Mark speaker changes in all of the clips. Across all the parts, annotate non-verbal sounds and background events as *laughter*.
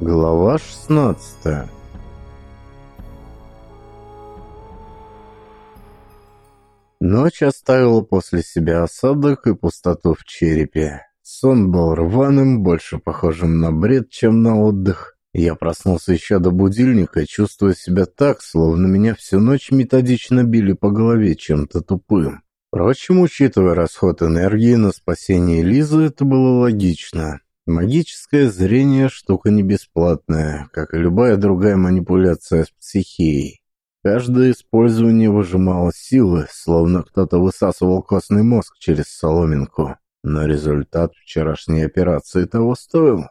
Speaker 1: Глава 16 Ночь оставила после себя осадок и пустоту в черепе. Сон был рваным, больше похожим на бред, чем на отдых. Я проснулся еще до будильника, чувствуя себя так, словно меня всю ночь методично били по голове чем-то тупым. Впрочем, учитывая расход энергии на спасение Лизы, это было логично. Магическое зрение – штука не бесплатная, как и любая другая манипуляция с психией. Каждое использование выжимало силы, словно кто-то высасывал костный мозг через соломинку. Но результат вчерашней операции того стоил.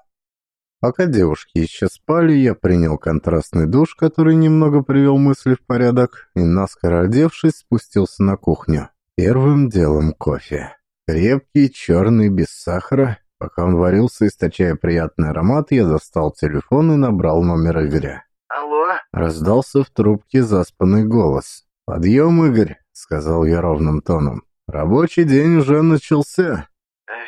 Speaker 1: Пока девушки еще спали, я принял контрастный душ, который немного привел мысли в порядок, и, наскоро одевшись, спустился на кухню. Первым делом кофе. Крепкий, черный, без сахара. Пока он варился, источая приятный аромат, я достал телефон и набрал номер Игоря.
Speaker 2: «Алло?»
Speaker 1: Раздался в трубке заспанный голос. «Подъем, Игорь», — сказал я ровным тоном. «Рабочий день уже начался».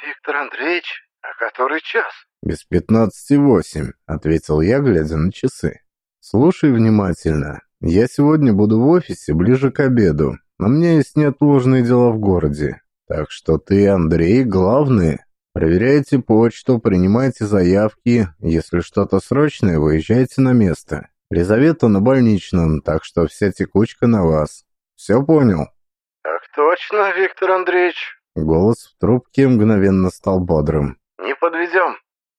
Speaker 2: «Виктор Андреевич, а который час?»
Speaker 1: «Без пятнадцати восемь», — ответил я, глядя на часы. «Слушай внимательно. Я сегодня буду в офисе ближе к обеду. У меня есть неотложные дела в городе. Так что ты, Андрей, главные. Проверяйте почту, принимайте заявки. Если что-то срочное, выезжайте на место. Лизавета на больничном, так что вся текучка на вас. Все понял?»
Speaker 2: «Так точно, Виктор Андреевич.
Speaker 1: Голос в трубке мгновенно стал бодрым.
Speaker 2: Не подведем».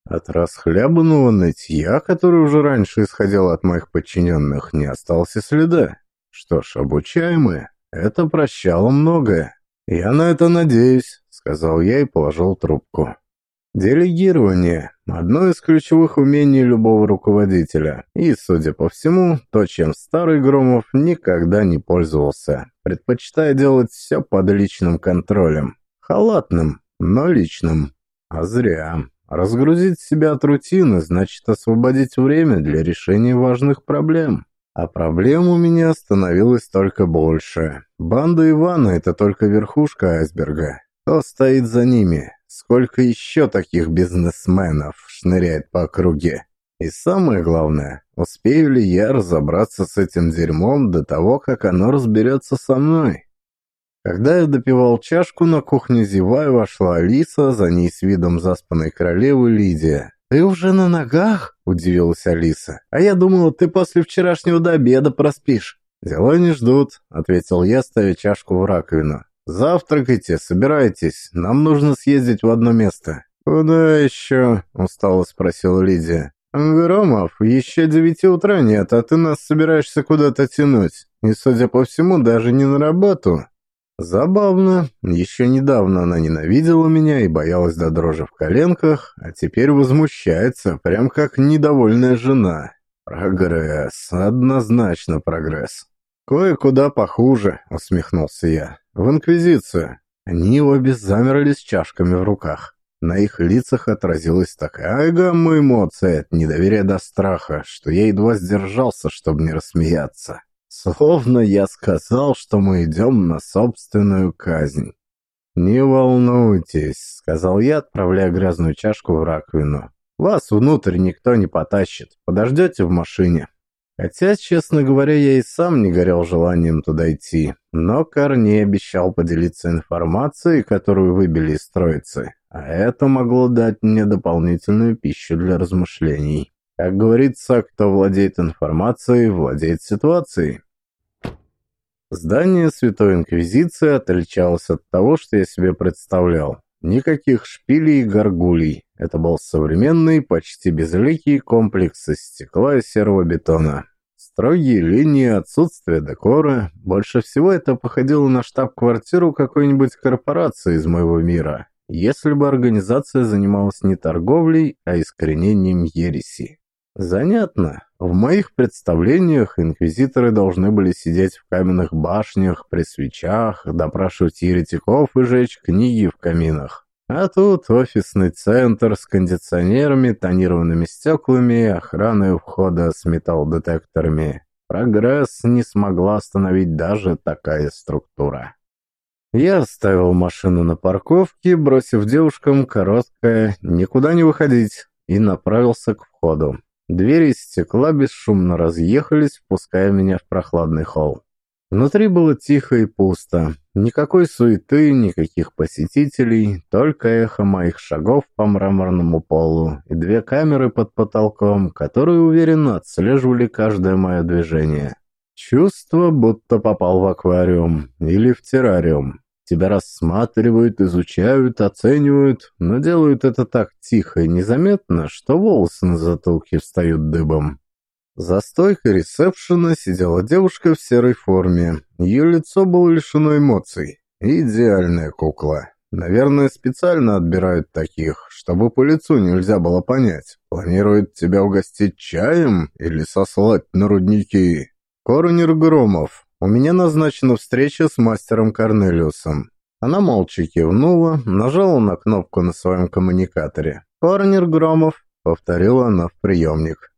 Speaker 1: От расхлябанного нытья, который уже раньше исходил от моих подчиненных, не осталось и следа. Что ж, обучаемые, это прощало многое. «Я на это надеюсь», — сказал я и положил трубку. Делегирование – одно из ключевых умений любого руководителя, и, судя по всему, то, чем старый Громов никогда не пользовался, предпочитая делать все под личным контролем. Халатным, но личным. А зря. Разгрузить себя от рутины значит освободить время для решения важных проблем. А проблем у меня становилось только больше. Банда Ивана – это только верхушка айсберга. Кто стоит за ними? Сколько еще таких бизнесменов шныряет по округе? И самое главное, успею ли я разобраться с этим дерьмом до того, как оно разберется со мной? Когда я допивал чашку, на кухню зевая вошла Алиса, за ней с видом заспанной королевы Лидия. «Ты уже на ногах?» – удивилась Алиса. «А я думала, ты после вчерашнего до обеда проспишь». «Дела не ждут», – ответил я, ставя чашку в раковину. «Завтракайте, собирайтесь, нам нужно съездить в одно место». «Куда еще?» – устало спросила Лидия. «Громов, еще девяти утра нет, а ты нас собираешься куда-то тянуть. И, судя по всему, даже не на работу». Забавно. Еще недавно она ненавидела меня и боялась до дрожи в коленках, а теперь возмущается, прям как недовольная жена. Прогресс. Однозначно прогресс. «Кое-куда похуже», — усмехнулся я. «В Инквизицию». Они обе замерли с чашками в руках. На их лицах отразилась такая гамма эмоций от недоверия до страха, что я едва сдержался, чтобы не рассмеяться. Словно я сказал, что мы идем на собственную казнь. «Не волнуйтесь», — сказал я, отправляя грязную чашку в раковину. «Вас внутрь никто не потащит. Подождете в машине». Хотя, честно говоря, я и сам не горел желанием туда идти. Но Корней обещал поделиться информацией, которую выбили из троицы. А это могло дать мне дополнительную пищу для размышлений. Как говорится, кто владеет информацией, владеет ситуацией. Здание Святой Инквизиции отличалось от того, что я себе представлял. Никаких шпилей и горгулей. Это был современный, почти безликий комплекс из стекла и серого бетона. Строгие линии, отсутствие декора. Больше всего это походило на штаб-квартиру какой-нибудь корпорации из моего мира, если бы организация занималась не торговлей, а искоренением ереси. Занятно. В моих представлениях инквизиторы должны были сидеть в каменных башнях, при свечах, допрашивать еретиков и жечь книги в каминах. А тут офисный центр с кондиционерами, тонированными стеклами, охраной у входа с металлодетекторами. Прогресс не смогла остановить даже такая структура. Я оставил машину на парковке, бросив девушкам короткое «никуда не выходить» и направился к входу. Двери из стекла бесшумно разъехались, впуская меня в прохладный холл. Внутри было тихо и пусто. Никакой суеты, никаких посетителей, только эхо моих шагов по мраморному полу и две камеры под потолком, которые уверенно отслеживали каждое мое движение. Чувство, будто попал в аквариум или в террариум. Тебя рассматривают, изучают, оценивают, но делают это так тихо и незаметно, что волосы на затылке встают дыбом. За стойкой ресепшена сидела девушка в серой форме. Ее лицо было лишено эмоций. Идеальная кукла. Наверное, специально отбирают таких, чтобы по лицу нельзя было понять, планируют тебя угостить чаем или сослать на рудники. Коронер Громов, у меня назначена встреча с мастером Корнелиусом. Она молча кивнула, нажала на кнопку на своем коммуникаторе. «Коронер Громов», — повторила она в приемник.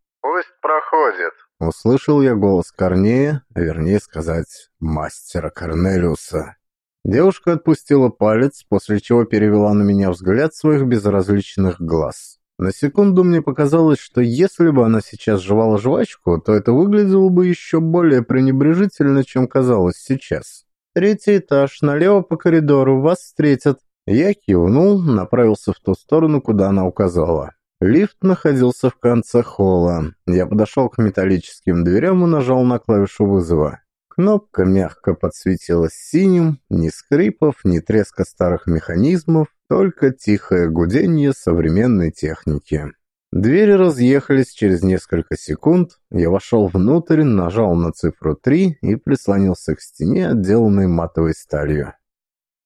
Speaker 2: Пусть проходит.
Speaker 1: Услышал я голос Корнея, а вернее сказать, мастера Корнелиуса. Девушка отпустила палец, после чего перевела на меня взгляд своих безразличных глаз. На секунду мне показалось, что если бы она сейчас жевала жвачку, то это выглядело бы еще более пренебрежительно, чем казалось сейчас. «Третий этаж, налево по коридору, вас встретят». Я кивнул, направился в ту сторону, куда она указала. Лифт находился в конце холла. Я подошел к металлическим дверям и нажал на клавишу вызова. Кнопка мягко подсветилась синим, ни скрипов, ни треска старых механизмов, только тихое гудение современной техники. Двери разъехались через несколько секунд. Я вошел внутрь, нажал на цифру 3 и прислонился к стене, отделанной матовой сталью.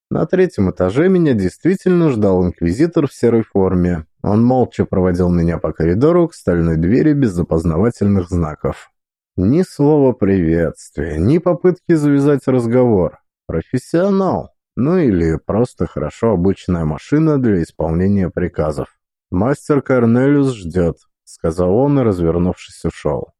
Speaker 1: На третьем этаже меня действительно ждал инквизитор в серой форме. Он молча проводил меня по коридору к стальной двери без опознавательных знаков. Ни слова приветствия, ни попытки завязать разговор. Профессионал. Ну или просто хорошо обученная машина для исполнения приказов. «Мастер Корнелиус ждет», — сказал он и, развернувшись, ушел.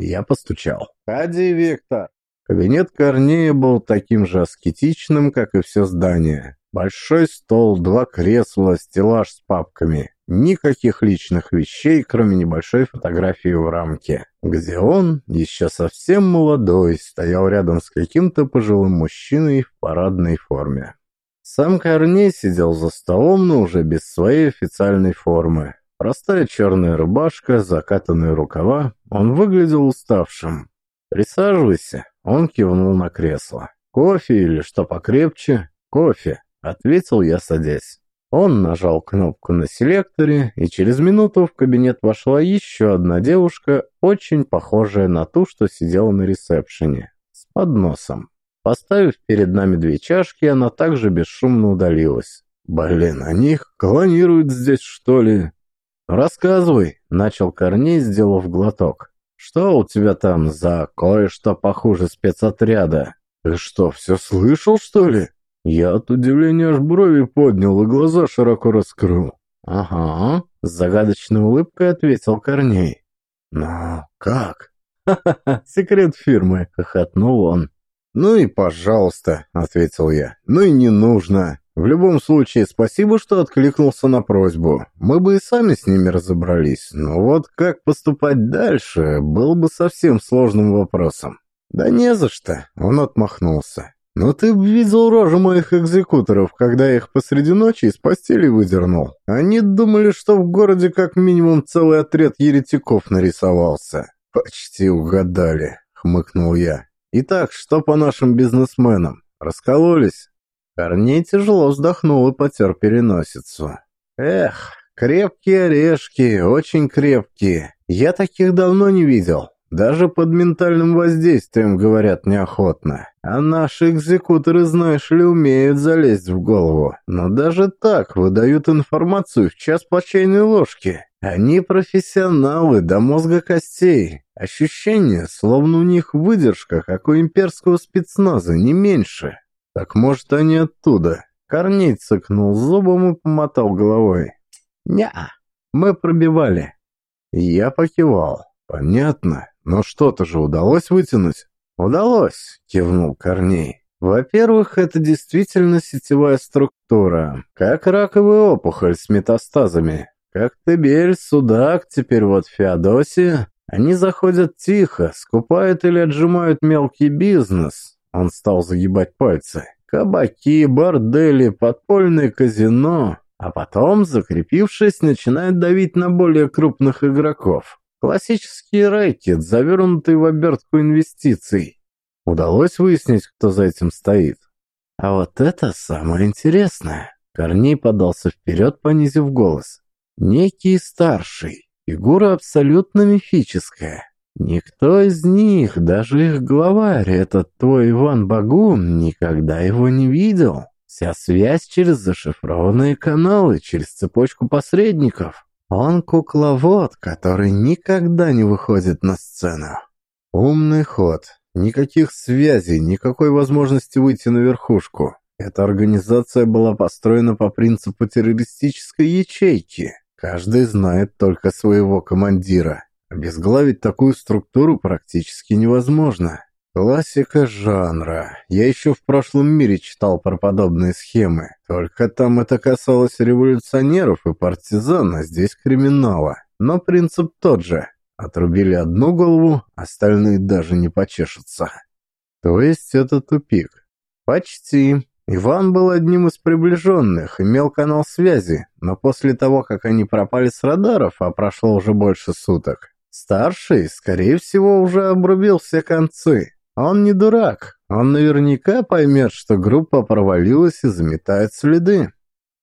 Speaker 1: Я постучал. «Ходи, Виктор!» Кабинет Корнея был таким же аскетичным, как и все здание. Большой стол, два кресла, стеллаж с папками. Никаких личных вещей, кроме небольшой фотографии в рамке, где он, еще совсем молодой, стоял рядом с каким-то пожилым мужчиной в парадной форме. Сам Корней сидел за столом, но уже без своей официальной формы. Простая черная рубашка, закатанные рукава. Он выглядел уставшим. «Присаживайся», — он кивнул на кресло. «Кофе или что покрепче?» «Кофе», — ответил я, садясь. Он нажал кнопку на селекторе, и через минуту в кабинет вошла еще одна девушка, очень похожая на ту, что сидела на ресепшене, с подносом. Поставив перед нами две чашки, она также бесшумно удалилась. «Блин, они их клонируют здесь, что ли?» «Рассказывай», — начал Корней, сделав глоток. «Что у тебя там за кое-что похуже спецотряда? Ты что, все слышал, что ли?» Я от удивления аж брови поднял и глаза широко раскрыл. «Ага», — с загадочной улыбкой ответил Корней. «Но как?» «Ха-ха-ха, секрет фирмы», — хохотнул он. «Ну и пожалуйста», — ответил я. «Ну и не нужно. В любом случае, спасибо, что откликнулся на просьбу. Мы бы и сами с ними разобрались, но вот как поступать дальше, был бы совсем сложным вопросом». «Да не за что», — он отмахнулся. «Ну ты видел рожу моих экзекуторов, когда я их посреди ночи из постели выдернул. Они думали, что в городе как минимум целый отряд еретиков нарисовался». «Почти угадали», — хмыкнул я. «Итак, что по нашим бизнесменам? Раскололись?» Корней тяжело вздохнул и потер переносицу. «Эх, крепкие орешки, очень крепкие. Я таких давно не видел. Даже под ментальным воздействием говорят неохотно. А наши экзекуторы, знаешь ли, умеют залезть в голову. Но даже так выдают информацию в час по чайной ложке. Они профессионалы до мозга костей. Ощущение, словно у них выдержка, как у имперского спецназа, не меньше. Так может они оттуда? Корней цыкнул зубом и помотал головой. Ня, мы пробивали. Я покивал. Понятно. Но что-то же удалось вытянуть? Удалось, кивнул Корней. Во-первых, это действительно сетевая структура, как раковая опухоль с метастазами. Как Тебель, Судак, теперь вот Феодосия. Они заходят тихо, скупают или отжимают мелкий бизнес. Он стал загибать пальцы. Кабаки, бордели, подпольное казино. А потом, закрепившись, начинают давить на более крупных игроков. Классический рэкет, завернутый в обертку инвестиций. Удалось выяснить, кто за этим стоит. А вот это самое интересное. Корней подался вперед, понизив голос. Некий старший, фигура абсолютно мифическая. Никто из них, даже их главарь, этот твой Иван Багун, никогда его не видел. Вся связь через зашифрованные каналы, через цепочку посредников. Он кукловод, который никогда не выходит на сцену. Умный ход. Никаких связей, никакой возможности выйти на верхушку. Эта организация была построена по принципу террористической ячейки. Каждый знает только своего командира. Обезглавить такую структуру практически невозможно. Классика жанра. Я еще в прошлом мире читал про подобные схемы. Только там это касалось революционеров и партизан, а здесь криминала. Но принцип тот же. Отрубили одну голову, остальные даже не почешутся. То есть это тупик. Почти. Иван был одним из приближенных, имел канал связи, но после того, как они пропали с радаров, а прошло уже больше суток, старший, скорее всего, уже обрубил все концы. Он не дурак, он наверняка поймет, что группа провалилась и заметает следы.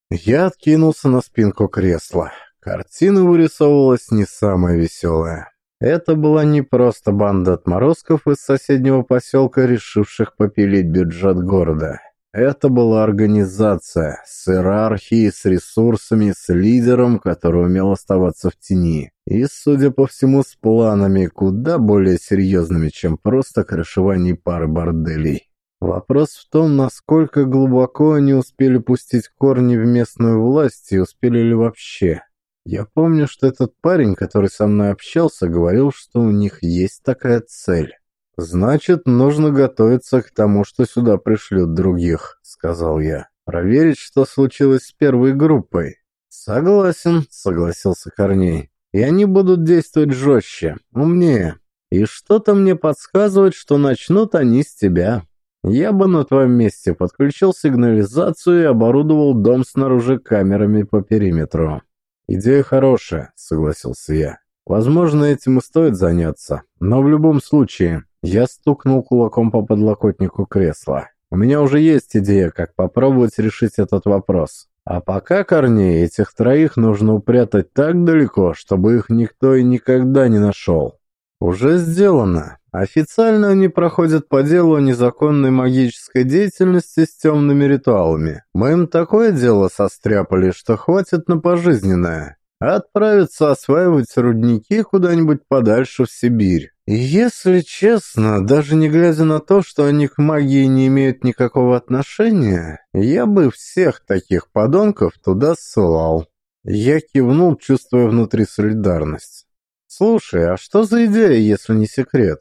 Speaker 1: Я откинулся на спинку кресла. Картина вырисовывалась не самая веселая. Это была не просто банда отморозков из соседнего поселка, решивших попилить бюджет города. Это была организация с иерархией, с ресурсами, с лидером, который умел оставаться в тени. И, судя по всему, с планами куда более серьезными, чем просто крышевание пары борделей. Вопрос в том, насколько глубоко они успели пустить корни в местную власть и успели ли вообще. Я помню, что этот парень, который со мной общался, говорил, что у них есть такая цель. «Значит, нужно готовиться к тому, что сюда пришлют других», — сказал я. «Проверить, что случилось с первой группой». «Согласен», — согласился Корней. «И они будут действовать жестче, умнее. И что-то мне подсказывает, что начнут они с тебя. Я бы на твоем месте подключил сигнализацию и оборудовал дом снаружи камерами по периметру». «Идея хорошая», — согласился я. «Возможно, этим и стоит заняться, но в любом случае я стукнул кулаком по подлокотнику кресла. У меня уже есть идея, как попробовать решить этот вопрос. А пока, Корней, этих троих нужно упрятать так далеко, чтобы их никто и никогда не нашел. Уже сделано. Официально они проходят по делу о незаконной магической деятельности с темными ритуалами. Мы им такое дело состряпали, что хватит на пожизненное. Отправиться осваивать рудники куда-нибудь подальше в Сибирь. Если честно, даже не глядя на то, что они к магии не имеют никакого отношения, я бы всех таких подонков туда ссылал. Я кивнул, чувствуя внутри солидарность. «Слушай, а что за идея, если не секрет?»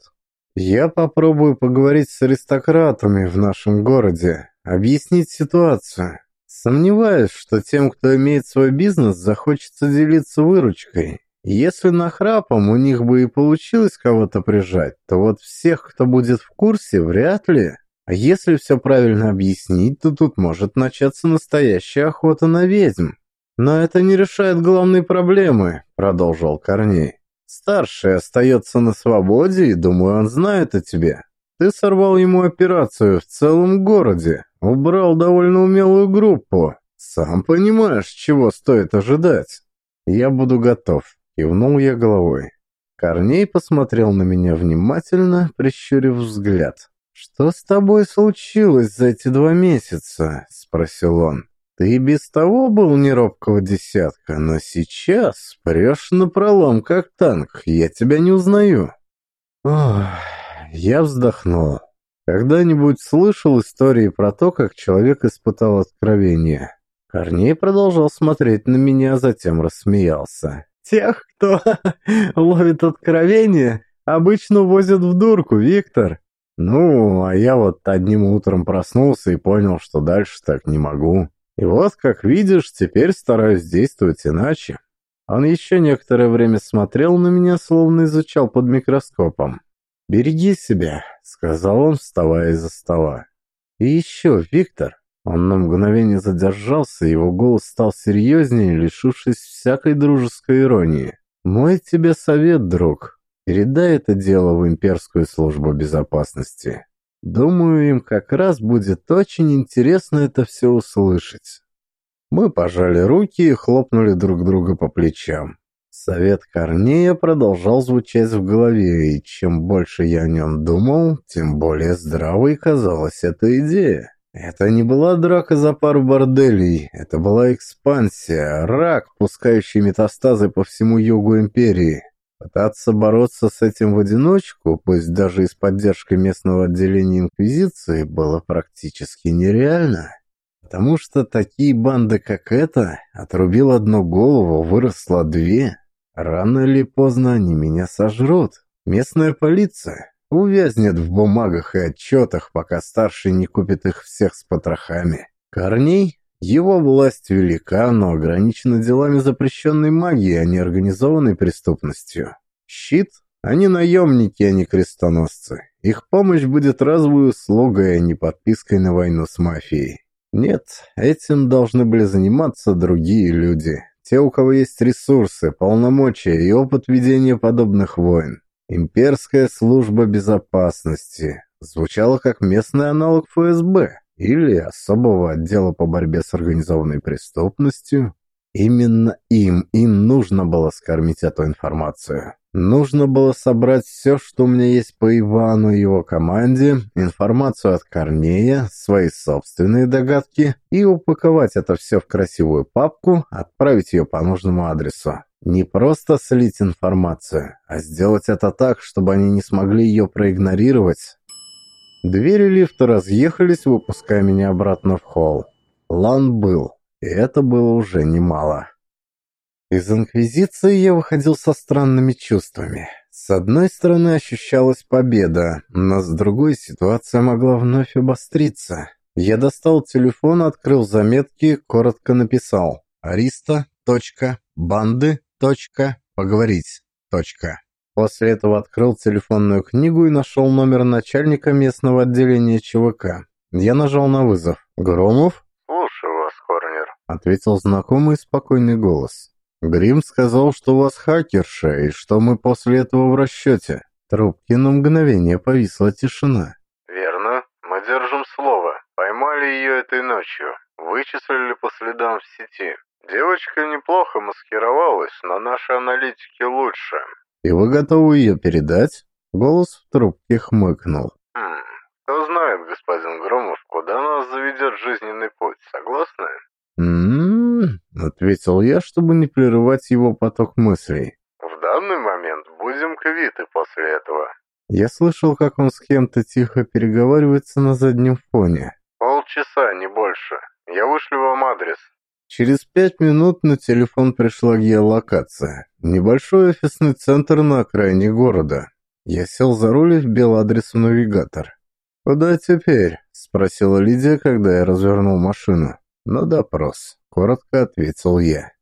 Speaker 1: «Я попробую поговорить с аристократами в нашем городе, объяснить ситуацию. Сомневаюсь, что тем, кто имеет свой бизнес, захочется делиться выручкой. Если нахрапом у них бы и получилось кого-то прижать, то вот всех, кто будет в курсе, вряд ли. А если все правильно объяснить, то тут может начаться настоящая охота на ведьм. Но это не решает главной проблемы, продолжил Корней. Старший остается на свободе, и, думаю, он знает о тебе. Ты сорвал ему операцию в целом городе, убрал довольно умелую группу. Сам понимаешь, чего стоит ожидать. Я буду готов, кивнул я головой. Корней посмотрел на меня внимательно, прищурив взгляд. «Что с тобой случилось за эти два месяца?» — спросил он. «Ты без того был неробкого десятка, но сейчас прешь напролом, как танк, я тебя не узнаю». Ох, я вздохнул. Когда-нибудь слышал истории про то, как человек испытал откровение. Корней продолжал смотреть на меня, затем рассмеялся. «Тех, кто *laughs* ловит откровение, обычно возят в дурку, Виктор. Ну, а я вот одним утром проснулся и понял, что дальше так не могу. И вот, как видишь, теперь стараюсь действовать иначе. Он еще некоторое время смотрел на меня, словно изучал под микроскопом. «Береги себя», — сказал он, вставая из-за стола. «И еще, Виктор». Он на мгновение задержался, его голос стал серьезнее, лишившись всякой дружеской иронии. «Мой тебе совет, друг. Передай это дело в имперскую службу безопасности. Думаю, им как раз будет очень интересно это все услышать». Мы пожали руки и хлопнули друг друга по плечам. Совет Корнея продолжал звучать в голове, и чем больше я о нем думал, тем более здравой казалась эта идея. Это не была драка за пару борделей, это была экспансия, рак, пускающий метастазы по всему югу империи. Пытаться бороться с этим в одиночку, пусть даже и с поддержкой местного отделения Инквизиции, было практически нереально. Потому что такие банды, как эта, отрубил одну голову, выросло две. Рано или поздно они меня сожрут. Местная полиция увязнет в бумагах и отчетах, пока старший не купит их всех с потрохами. Корней, его власть велика, но ограничена делами запрещенной магии, а не организованной преступностью. Щит они наемники, а не крестоносцы. Их помощь будет разовой услугой, а не подпиской на войну с мафией. Нет, этим должны были заниматься другие люди. Те, у кого есть ресурсы, полномочия и опыт ведения подобных войн. Имперская служба безопасности звучало как местный аналог ФСБ или особого отдела по борьбе с организованной преступностью. Именно им и нужно было скормить эту информацию. Нужно было собрать все, что у меня есть по Ивану и его команде, информацию от Корнея, свои собственные догадки и упаковать это все в красивую папку, отправить ее по нужному адресу. Не просто слить информацию, а сделать это так, чтобы они не смогли ее проигнорировать. Двери лифта разъехались, выпуская меня обратно в холл. Лан был, и это было уже немало. Из Инквизиции я выходил со странными чувствами. С одной стороны ощущалась победа, но с другой ситуация могла вновь обостриться. Я достал телефон, открыл заметки, коротко написал «Ариста. Банды. Поговорить. После этого открыл телефонную книгу и нашел номер начальника местного отделения ЧВК. Я нажал на вызов. «Громов?» Ответил знакомый спокойный голос. Грим сказал, что у вас хакерша, и что мы после этого в расчете. Трубки на мгновение повисла тишина.
Speaker 2: Верно. Мы держим слово. Поймали ее этой ночью. Вычислили по следам в сети. Девочка неплохо маскировалась, но наши аналитики лучше.
Speaker 1: И вы готовы ее передать? Голос в трубке хмыкнул.
Speaker 2: Хм, кто знает, господин Громов, куда нас заведет жизненный путь, согласны?
Speaker 1: «М-м-м», ответил я, чтобы не прерывать его поток мыслей.
Speaker 2: «В данный момент будем квиты после этого».
Speaker 1: Я слышал, как он с кем-то тихо переговаривается на заднем фоне.
Speaker 2: «Полчаса, не больше. Я вышлю вам адрес».
Speaker 1: Через пять минут на телефон пришла геолокация. Небольшой офисный центр на окраине города. Я сел за руль и вбил адрес в навигатор. «Куда теперь?» – спросила Лидия, когда я развернул машину. «На допрос», — коротко ответил я.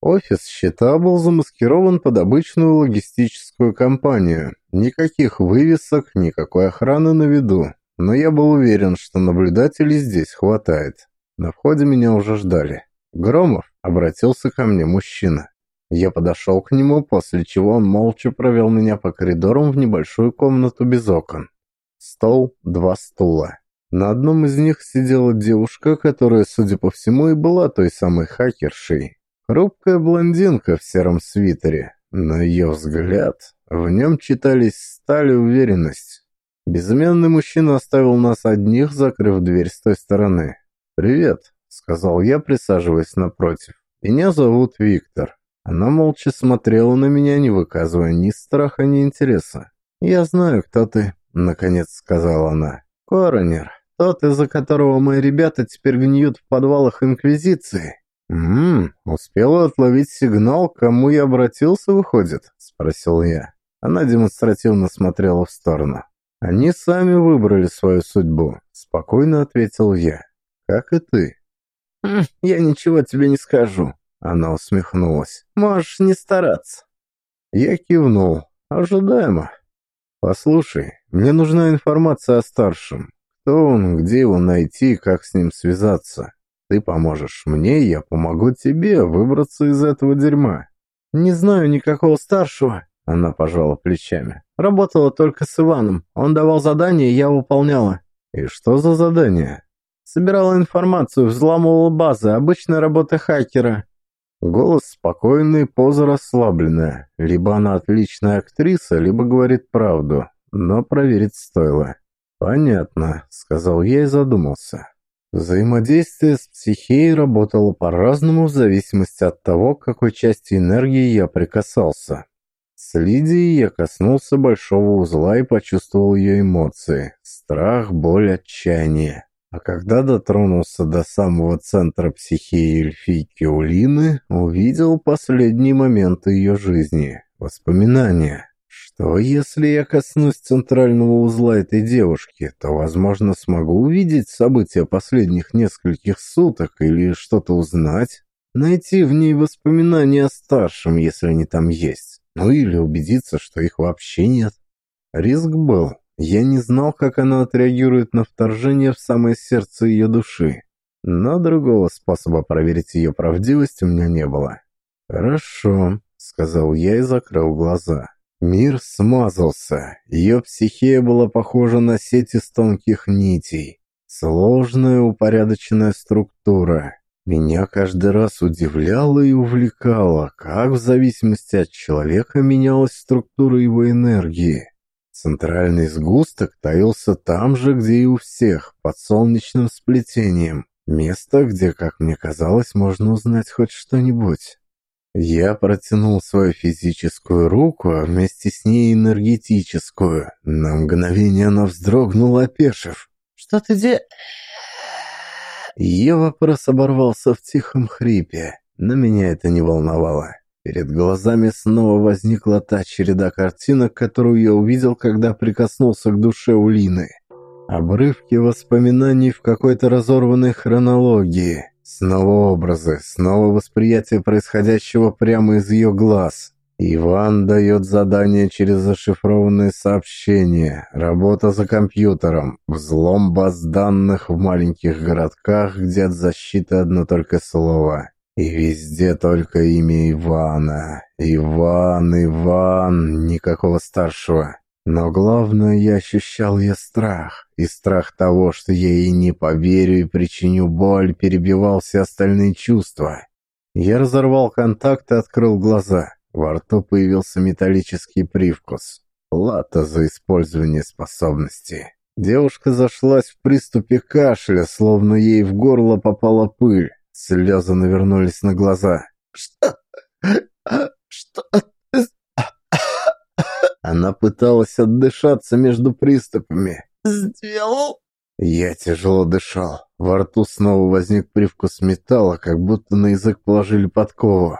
Speaker 1: Офис счета был замаскирован под обычную логистическую компанию. Никаких вывесок, никакой охраны на виду. Но я был уверен, что наблюдателей здесь хватает. На входе меня уже ждали. Громов обратился ко мне мужчина. Я подошел к нему, после чего он молча провел меня по коридорам в небольшую комнату без окон. Стол, два стула. На одном из них сидела девушка, которая, судя по всему, и была той самой хакершей. Хрупкая блондинка в сером свитере. На ее взгляд, в нем читались сталь и уверенность. Безымянный мужчина оставил нас одних, закрыв дверь с той стороны. «Привет», — сказал я, присаживаясь напротив. «Меня зовут Виктор». Она молча смотрела на меня, не выказывая ни страха, ни интереса. «Я знаю, кто ты», — наконец сказала она. «Коронер, тот, из-за которого мои ребята теперь гниют в подвалах Инквизиции». «Ммм, успела отловить сигнал, кому я обратился, выходит?» — спросил я. Она демонстративно смотрела в сторону. «Они сами выбрали свою судьбу», — спокойно ответил я. «Как и ты». «Хм, «Я ничего тебе не скажу». Она усмехнулась. «Можешь не стараться». Я кивнул. Ожидаемо. «Послушай, мне нужна информация о старшем. Кто он, где его найти, как с ним связаться. Ты поможешь мне, я помогу тебе выбраться из этого дерьма». «Не знаю никакого старшего», — она пожала плечами. «Работала только с Иваном. Он давал задания, я выполняла». «И что за задание?» «Собирала информацию, взламывала базы, обычная работа хакера». Голос спокойный, поза расслабленная. Либо она отличная актриса, либо говорит правду. Но проверить стоило. «Понятно», — сказал я и задумался. Взаимодействие с психией работало по-разному в зависимости от того, к какой части энергии я прикасался. С Лидией я коснулся большого узла и почувствовал ее эмоции – страх, боль, отчаяние. А когда дотронулся до самого центра психии эльфийки Улины, увидел последние моменты ее жизни – воспоминания. Что если я коснусь центрального узла этой девушки, то, возможно, смогу увидеть события последних нескольких суток или что-то узнать, найти в ней воспоминания о старшем, если они там есть, ну или убедиться, что их вообще нет. Риск был. Я не знал, как она отреагирует на вторжение в самое сердце ее души, но другого способа проверить ее правдивость у меня не было. «Хорошо», — сказал я и закрыл глаза. Мир смазался, ее психия была похожа на сеть из тонких нитей. Сложная упорядоченная структура. Меня каждый раз удивляло и увлекало, как в зависимости от человека менялась структура его энергии. Центральный сгусток таился там же, где и у всех, под солнечным сплетением. Место, где, как мне казалось, можно узнать хоть что-нибудь. Я протянул свою физическую руку, а вместе с ней энергетическую. На мгновение она вздрогнула, опешив. «Что ты де...» Ее вопрос оборвался в тихом хрипе, но меня это не волновало. Перед глазами снова возникла та череда картинок, которую я увидел, когда прикоснулся к душе Улины. Обрывки воспоминаний в какой-то разорванной хронологии. Снова образы, снова восприятие происходящего прямо из ее глаз. Иван дает задание через зашифрованные сообщения, работа за компьютером, взлом баз данных в маленьких городках, где от защиты одно только слово. И везде только имя Ивана. Иван, Иван, никакого старшего. Но главное, я ощущал ее страх. И страх того, что я ей не поверю и причиню боль, перебивал все остальные чувства. Я разорвал контакт и открыл глаза. Во рту появился металлический привкус. Плата за использование способности. Девушка зашлась в приступе кашля, словно ей в горло попала пыль. Слезы навернулись на глаза. «Что? Что она пыталась отдышаться между приступами. «Сделал?» Я тяжело дышал. Во рту снова возник привкус металла, как будто на язык положили подкову.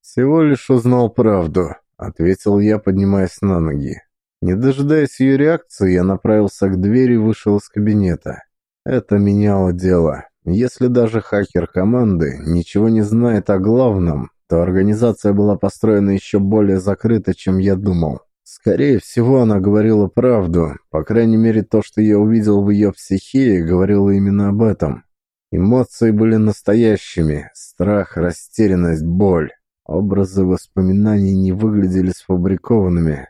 Speaker 1: «Всего лишь узнал правду», — ответил я, поднимаясь на ноги. Не дожидаясь ее реакции, я направился к двери и вышел из кабинета. Это меняло дело. Если даже хакер команды ничего не знает о главном, то организация была построена еще более закрыто, чем я думал. Скорее всего, она говорила правду. По крайней мере, то, что я увидел в ее психии, говорило именно об этом. Эмоции были настоящими. Страх, растерянность, боль. Образы воспоминаний не выглядели сфабрикованными.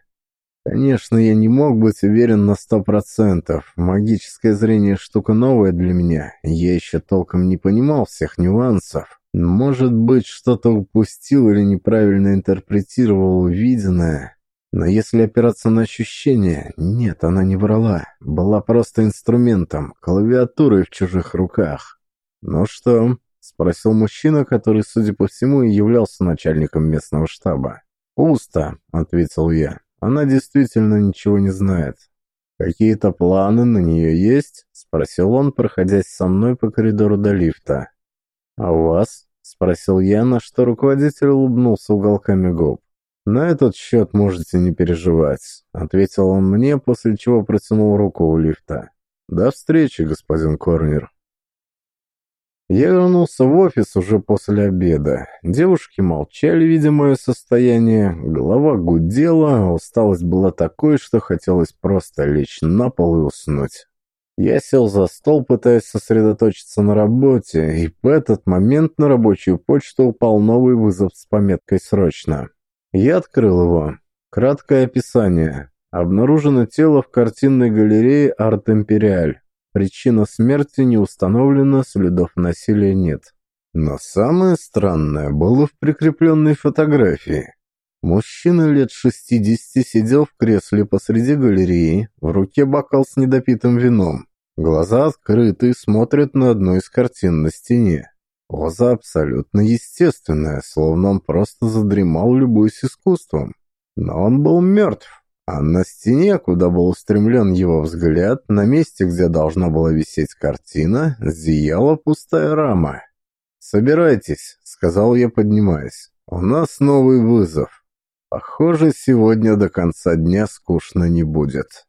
Speaker 1: Конечно, я не мог быть уверен на сто процентов. Магическое зрение штука новая для меня. Я еще толком не понимал всех нюансов. Может быть, что-то упустил или неправильно интерпретировал увиденное. Но если опираться на ощущения, нет, она не врала. Была просто инструментом, клавиатурой в чужих руках. «Ну что?» — спросил мужчина, который, судя по всему, и являлся начальником местного штаба. «Пусто», — ответил я. «Она действительно ничего не знает». «Какие-то планы на нее есть?» — спросил он, проходясь со мной по коридору до лифта. «А у вас?» — спросил я, на что руководитель улыбнулся уголками губ. «На этот счет можете не переживать», — ответил он мне, после чего протянул руку у лифта. «До встречи, господин Корнер». Я вернулся в офис уже после обеда. Девушки молчали, видя мое состояние. Голова гудела, усталость была такой, что хотелось просто лечь на пол и уснуть. Я сел за стол, пытаясь сосредоточиться на работе, и в этот момент на рабочую почту упал новый вызов с пометкой «Срочно». Я открыл его. Краткое описание. Обнаружено тело в картинной галерее «Арт Империаль». Причина смерти не установлена, следов насилия нет. Но самое странное было в прикрепленной фотографии. Мужчина лет 60 сидел в кресле посреди галереи, в руке бокал с недопитым вином. Глаза открыты, смотрят на одну из картин на стене. Поза абсолютно естественная, словно он просто задремал, любуясь искусством. Но он был мертв. А на стене, куда был устремлен его взгляд, на месте, где должна была висеть картина, зияла пустая рама. «Собирайтесь», — сказал я, поднимаясь. «У нас новый вызов. Похоже, сегодня до конца дня скучно не будет».